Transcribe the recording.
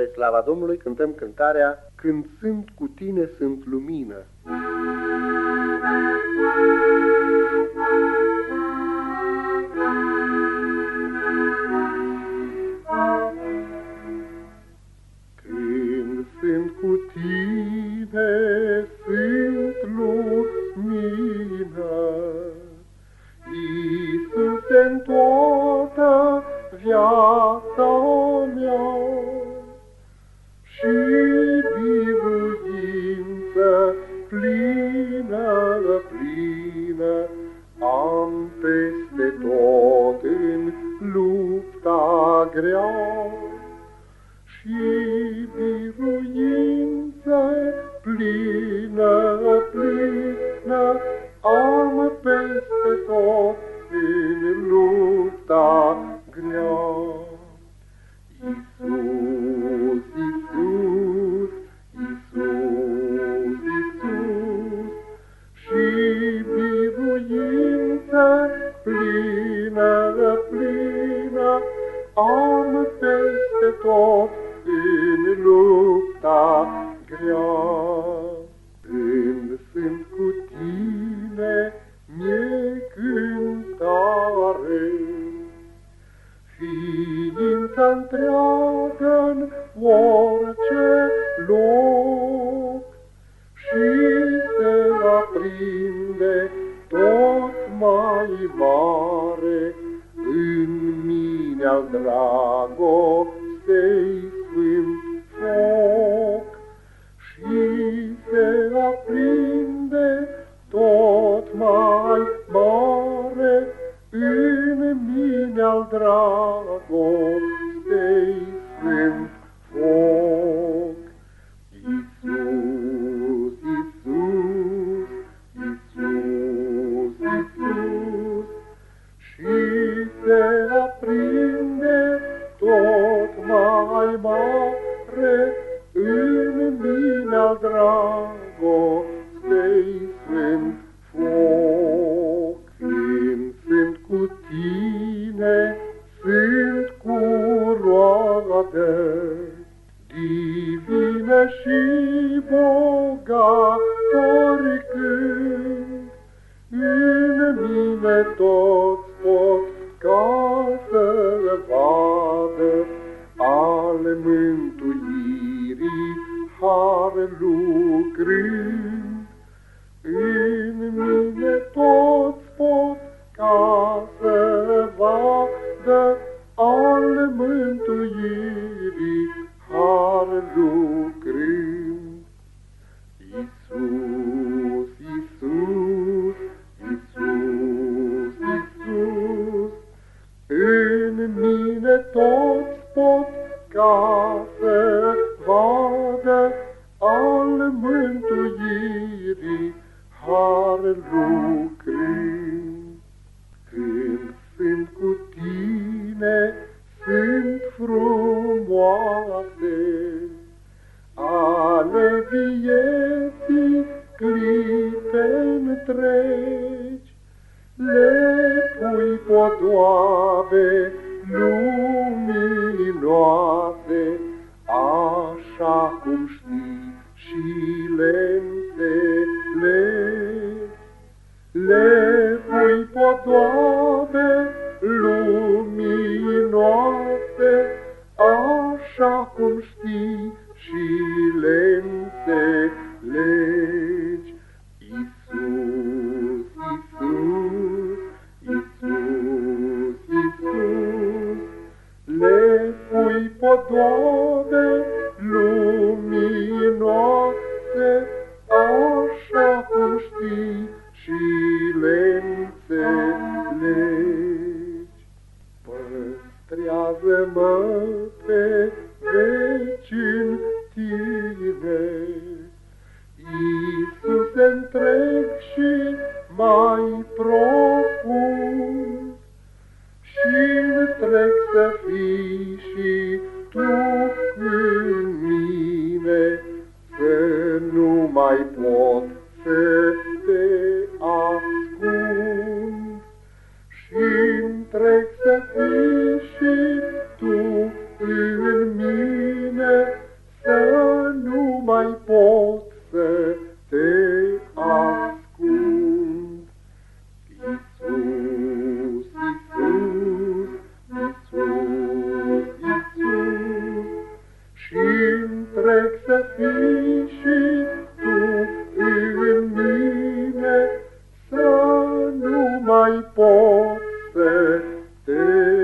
Spre slava Domnului cântăm cântarea Când sunt cu tine sunt lumină. Când biruință plină, plină, am peste tot în lupta grea. Și biruință plină, plină, am peste tot am peste tot în lupta grea. Când sunt cu tine, mi-e cântare, ființa întreagă-n orice loc și se aprinde tot mai mare în mine al dragostei sfânt foc și se aprinde tot mai mare în mine al dragostei mai mare în mine al dragostei sfânt foc. Când sunt cu tine, har lucrând. În mine toți pot ca să vadă al mântuirii har lucrând. Al mântuirii har lucrând. Când sunt cu tine, sunt frumoase, ale vieții clipe întregi, le pui podoabe luminoase, și le înțelegi. Le pui podoabe luminoase, așa cum știi și le înțelegi. Iisus, Iisus, Iisus, Iisus, le pui podoabe întreg să fii și tu în mine, să nu mai pot să te ascund. Și întreg să fii și tu în să nu mai pot mai pot să te